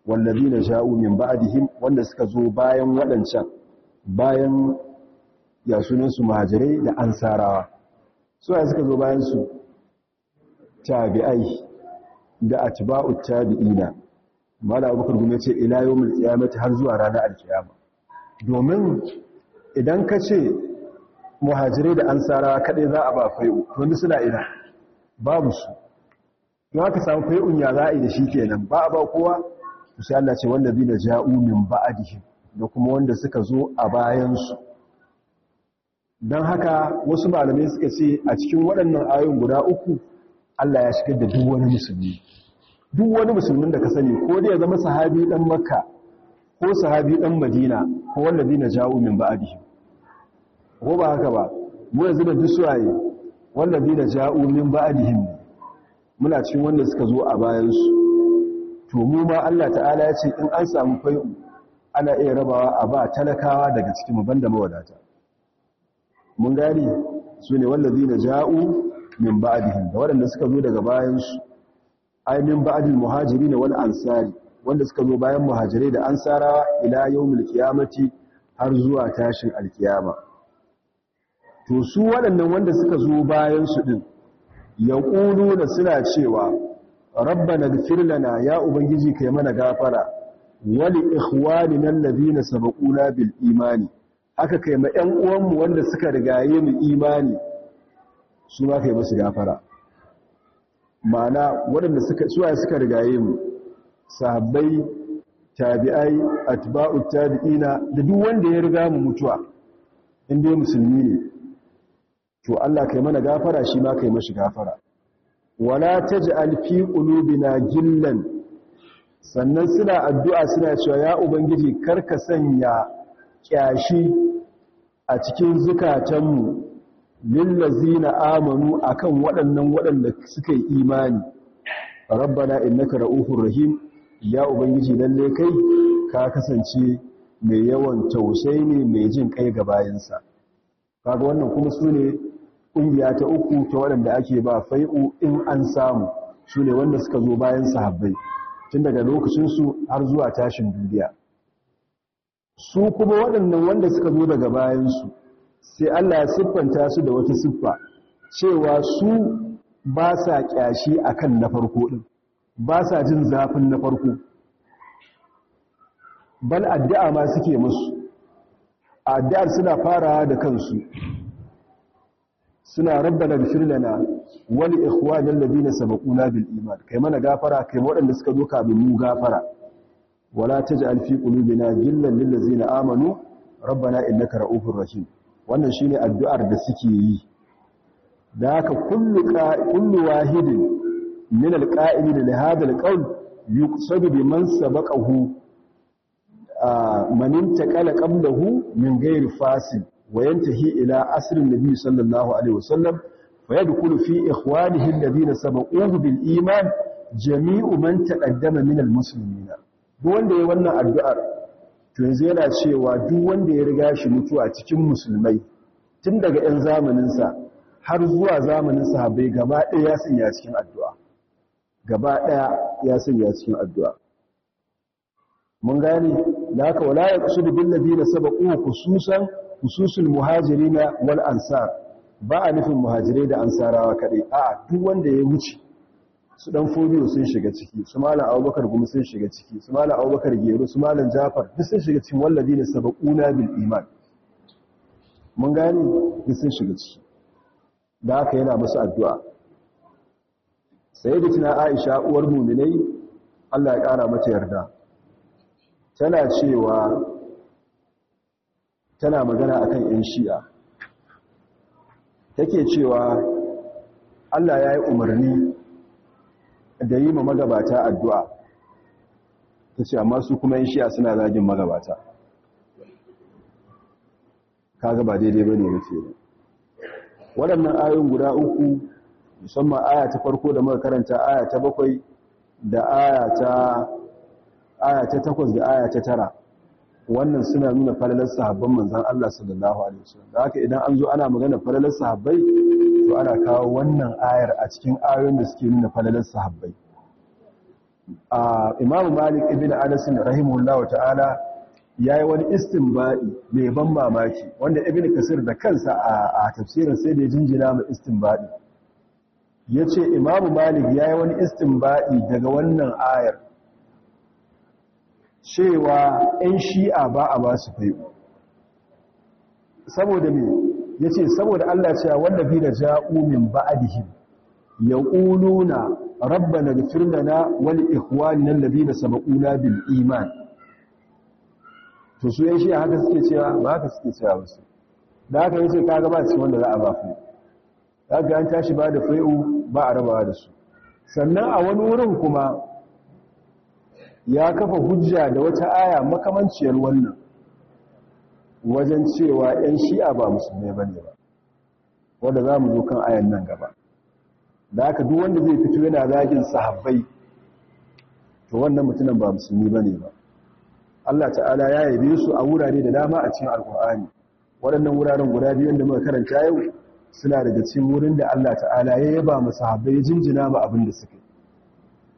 wallazina ja'u min ba'dihim wanda suka zo bayan waɗancan bayan ya sunan da ansarawa. Su ya suka zo bayansu? Tabi'ai da atba'ut tabi'ina. Mala abubakar gume ce ila yawmul qiyamati har zuwa ranar alkiyama. Domin idan ka ce muhajirai da ansarawa kadai za a ba fai'u to ni suna ina? Babu su. Don haka samu fai'un ya za a yi da shi kenan? Ba a ba kowa? Sai Allah ce wallazi na ja'u min ba'dihim da kuma wanda suka zo a bayansu. Don haka wasu malamai suka ce a cikin waɗannan ayoyin guda uku Allah ya shigar da duk wani musulmi. Duk wani musulmin da ka sani ko dai ya zama sahabi dan makka ko sahabi dan madina ko wallazi na ja'u min ba'dihim. Ko ba haka ba? Mu yanzu da dusuwaye wallazi na ja'u min ba'dihim muna cikin wanda suka zo a bayansu. To mu ma Allah ta'ala ya ce in an samu fai'u ana iya rabawa a ba talakawa daga cikin banda mawadata. Mun gani su ne wallazi na ja'u min ba'dihim da waɗanda suka zo daga bayansu. Ai min ba'dil muhajirin wal ansari wanda suka zo bayan muhajirai da ansara ila yawmil qiyamati har zuwa tashin alkiyama to su waɗannan wanda suka zo bayan su din yaquluna suna cewa rabbana ighfir lana ya ubangiji kai mana gafara wali ikhwanina alladhina sabaquna bil imani haka kai ma ƴan uwanmu wanda suka rigaye mu imani su ma kai musu gafara ma'ana waɗanda suka suwaye suka rigaye mu? Sahabbai tabi'ai atba'ut tabi'ina da duk wanda ya riga mu mutuwa inda musulmi ne to Allah kai mana gafara shi ma kai mashi gafara. Wala taj'al fi qulubina gillan. Sannan suna addu'a suna cewa ya ubangiji kar ka sanya kyashi a cikin zukatanmu lillazina amanu akan waɗannan waɗanda suka yi imani rabbana innaka ra'ufur rahim ya ubangiji lalle kai ka kasance mai yawan tausayi ne mai jin kai ga bayansa kaga wannan kuma su ne ƙungiya ta uku ta waɗanda ake ba fai'u in an samu su ne wanda suka zo bayan sahabbai tun daga lokacinsu har zuwa tashin duniya su kuma waɗannan wanda suka zo daga bayansu sai Allah ya siffanta su da wata siffa cewa su ba sa ƙyashi akan na farko ɗin ba sa jin zafin na farko. Bal addu'a ma suke musu addu'ar suna farawa da kansu. Suna rabbana ghfir lana wa li ikhwanil ladina sabaquna bil iman. Kai mana gafara kai waɗanda suka zo kafin mu gafara. Wala taj'al fi qulubina gillan lil ladzina amanu. Rabbana innaka ra'ufur rahim. Wannan shine addu'ar da suke yi. Da haka kullu wahidin min alqa'ili li hadha alqawl yuqsadu biman sabaqahu man intaqala qablahu min ghairi fasil wa yantahi ila asrin nabi sallallahu alaihi wasallam ikhwanihi alladhina sabaquhu bil iman jami'u man taqaddama min almuslimina. Duk wanda yayi wannan addu'ar to yanzu yana cewa duk wanda ya riga shi mutuwa cikin musulmai tun daga 'yan zamaninsa har zuwa zamanin sahabbai gaba ɗaya ya sanya cikin addu'a. Gaba ɗaya ya sanya cikin addu'a. Mun gane? Da haka wala ya kusu da billazi da sabaƙo kususan kususul muhajirina wal ansar. Ba a nufin muhajirai da ansarawa kaɗai. A duk wanda ya wuce su ɗan fodiyo sun shiga ciki su malam abubakar gumi sun shiga ciki su malam abubakar gero su malam jafar duk sun shiga cikin wallazi da sabaƙuna bil iman. Mun gane? Duk sun shiga ciki. Da haka yana musu addu'a. Sai da tuna aisha uwar muminai allah ya ƙara mata yarda. Tana cewa tana magana akan ‘yan shi'a. Take cewa allah ya yi umarni da yi ma magabata addu'a. Ta ce amma su kuma ‘yan shi'a suna zagin magabata. Kaga ba daidai ba ne waɗannan ayoyin guda uku musamman aya ta farko da muka karanta aya ta bakwai da aya ta takwas da aya ta tara wannan suna nuna falalar sahabban manzan Allah sallallahu alaihi wasallam. Da haka idan an zo ana magana falalar sahabbai to ana kawo wannan ayar a cikin ayoyin da suke nuna falalar sahabbai. A Imam Malik ibn Anas rahimahullahu ta'ala yayi wani istinbadi mai ban mamaki wanda Ibn Kasir da kansa a tafsirin sai da jinjina mai istinbadi ya ce Imam Malik yayi wani istinbadi daga wannan ayar cewa ‘yan shi'a ba a ba su fai'u. Saboda me? Ya ce saboda Allah cewa wanda fi da ja'umin ba'adihim ya ƙuluna rabbana ghfir lana wa li ikhwanina alladhina sabaquna bil iman. To su yan shi haka suke cewa? Ba haka suke cewa ba su. Da haka ya ce kaga ba cikin wanda za a ba ku kaga an tashi ba da fai'u ba a rabawa da su. Sannan a wani wurin kuma ya kafa hujja da wata aya makamanciyar wannan wajen cewa 'yan shi'a ba musulmai ba ne ba wanda za mu zo kan ayan nan gaba. Da haka duk wanda zai fito yana zagin sahabbai to wannan mutumin ba musulmi ba ne ba. Allah ta'ala ya yabe su a wurare da dama a cikin alkur'ani waɗannan wuraren guda biyu da muka karanta yau suna daga cikin wurin da Allah ta'ala ya yaba mu sahabbai jinjina ma abin da suka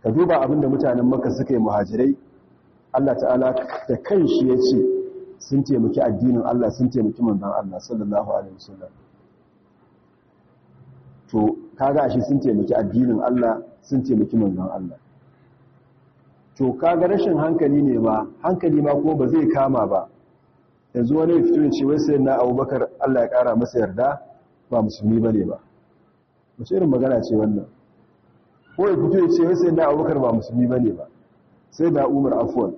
ka duba abin da mutanen Makka suka yi muhajirai Allah ta'ala da kanshi ya ce sun taimaki addinin Allah sun taimaki manzon Allah sallallahu alaihi wasallam. To kaga shi sun taimaki addinin Allah sun taimaki manzon Allah. To kaga rashin hankali ne ba hankali ma ko ba zai kama ba. Yanzu wani ya fito ya ce wai sai na Abubakar Allah ya kara masa yarda ba musulmi ba ne ba. Wace irin magana ce wannan? Ko ya fito ya ce wai sai na Abubakar ba musulmi ba ne ba sai da Umar afwan.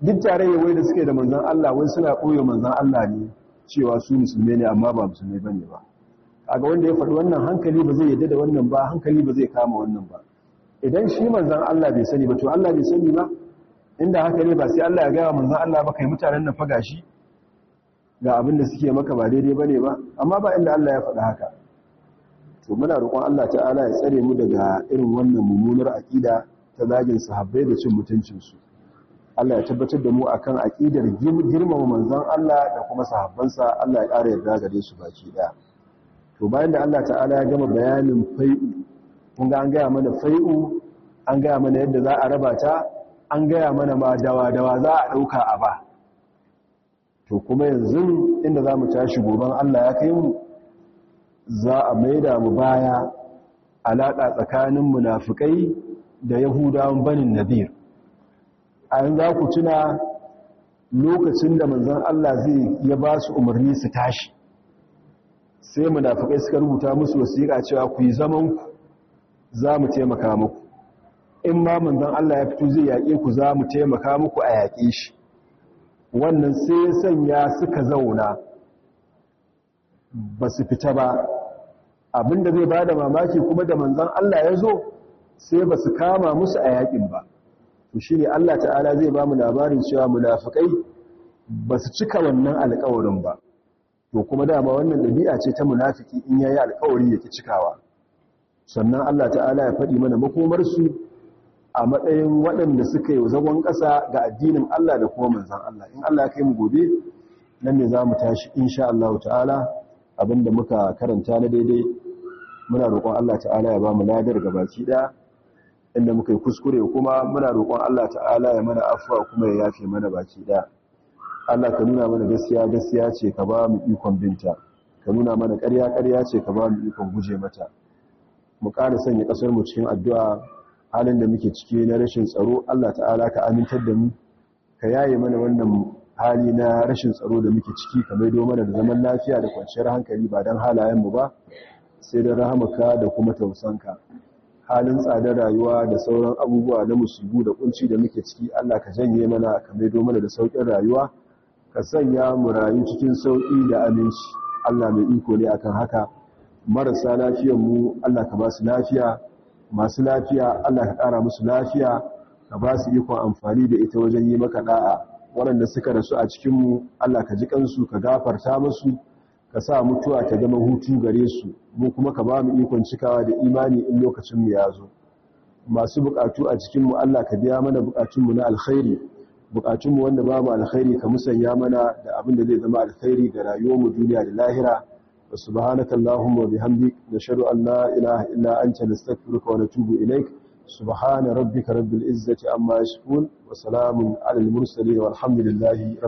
Duk tarayya wai da suke da manzon Allah wai suna koyo manzon Allah ne cewa su musulmi ne amma ba musulmi ba ne ba. Kaga wanda ya faɗi wannan hankali ba zai yadda da wannan ba hankali ba zai kama wannan ba. Idan shi manzon Allah bai sani ba to Allah bai sani ba. Inda haka ne ba sai Allah ya gaya manzon Allah ba kai mutanen nan faga shi ga abin da suke maka ba daidai ba ne ba. Amma ba inda Allah ya faɗi haka. To muna roƙon Allah ta'ala ya tsare mu daga irin wannan mummunar aqida ta zagin sahabbai da cin mutuncin su Allah ya tabbatar da mu akan aqidar girmama manzon Allah da kuma sahabbansa. Allah ya ƙara yarda gare su baki ɗaya to bayan da Allah ta'ala ya gama bayanin fai'u kun ga an gaya mana fai'u an gaya mana yadda za a raba ta an gaya mana ma dawa-dawa za a ɗauka a ba. To kuma yanzu inda za mu tashi goban Allah ya kai mu za a maida mu baya alaƙa tsakanin munafukai da yahudawan banin nadir. A yanzu za ku tuna lokacin da manzon Allah zai ya ba su umarni su tashi. Sai munafikai suka rubuta musu wasiƙa cewa ku yi zaman ku za mu taimaka muku. In ma manzon Allah ya fito zai yaƙe ku za mu taimaka muku a yaƙe shi. Wannan sai ya sanya suka zauna. Ba su fita ba. Abin da zai ba da mamaki kuma da manzon Allah ya zo sai ba su kama musu a yaƙin ba. To shi ne Allah ta'ala zai ba mu labarin cewa munafikai ba su cika wannan alƙawarin ba. To kuma dama wannan dabi'a ce ta munafiki in yayi alƙawari yake cikawa. Sannan Allah ta'ala ya faɗi mana makomar su a matsayin waɗanda suka yi zagon ƙasa ga addinin Allah da kuma manzon Allah. In Allah ya kai mu gobe nan ne za mu tashi insha Allah ta'ala abin da muka karanta na daidai. Muna roƙon Allah ta'ala ya ba mu ladar gabaki ɗaya inda muka yi kuskure kuma muna roƙon Allah ta'ala ya mana afwa kuma ya yafe mana baki ɗaya. Allah ka nuna mana gaskiya gaskiya ce ka ba mu ikon binta. Ka nuna mana ƙarya ƙarya ce ka ba mu ikon guje mata. Mu ƙara sanya ƙasar mu cikin addu'a. Halin da muke ciki na rashin tsaro Allah ta'ala ka amintar da mu. Ka yaye mana wannan hali na rashin tsaro da muke ciki. Ka maido mana da zaman lafiya da kwanciyar hankali ba don halayen mu ba. Sai da rahamaka da kuma tausanka. Halin tsadar rayuwa da sauran abubuwa na musibu da kunci da muke ciki Allah ka janye mana ka maido mana da sauƙin rayuwa ka sanya mu rayu cikin sauƙi da aminci. Allah mai iko ne akan haka. Marasa lafiyar mu Allah ka ba su lafiya. Masu lafiya Allah ka ƙara musu lafiya ka ba su ikon amfani da ita wajen yi maka da'a waɗanda suka rasu a cikin mu Allah ka ji kansu ka gafarta musu ka sa mutuwa ta zama hutu gare su mu kuma ka ba mu ikon cikawa da imani in lokacin mu ya zo. Masu buƙatu a cikin mu Allah ka biya mana buƙatun mu na alkhairi. Bukatunmu wanda babu alkhairi ka musanya mana da abin da zai zama alkhairi ga rayuwarmu duniya da lahira. Wa subhanaka allahumma wa bihamdik nashhadu an la ilaha illa anta nastaghfiruka wa natubu ilaik subhana rabbika rabbil izzati amma yasifun wa salamun alal mursalin walhamdulillahi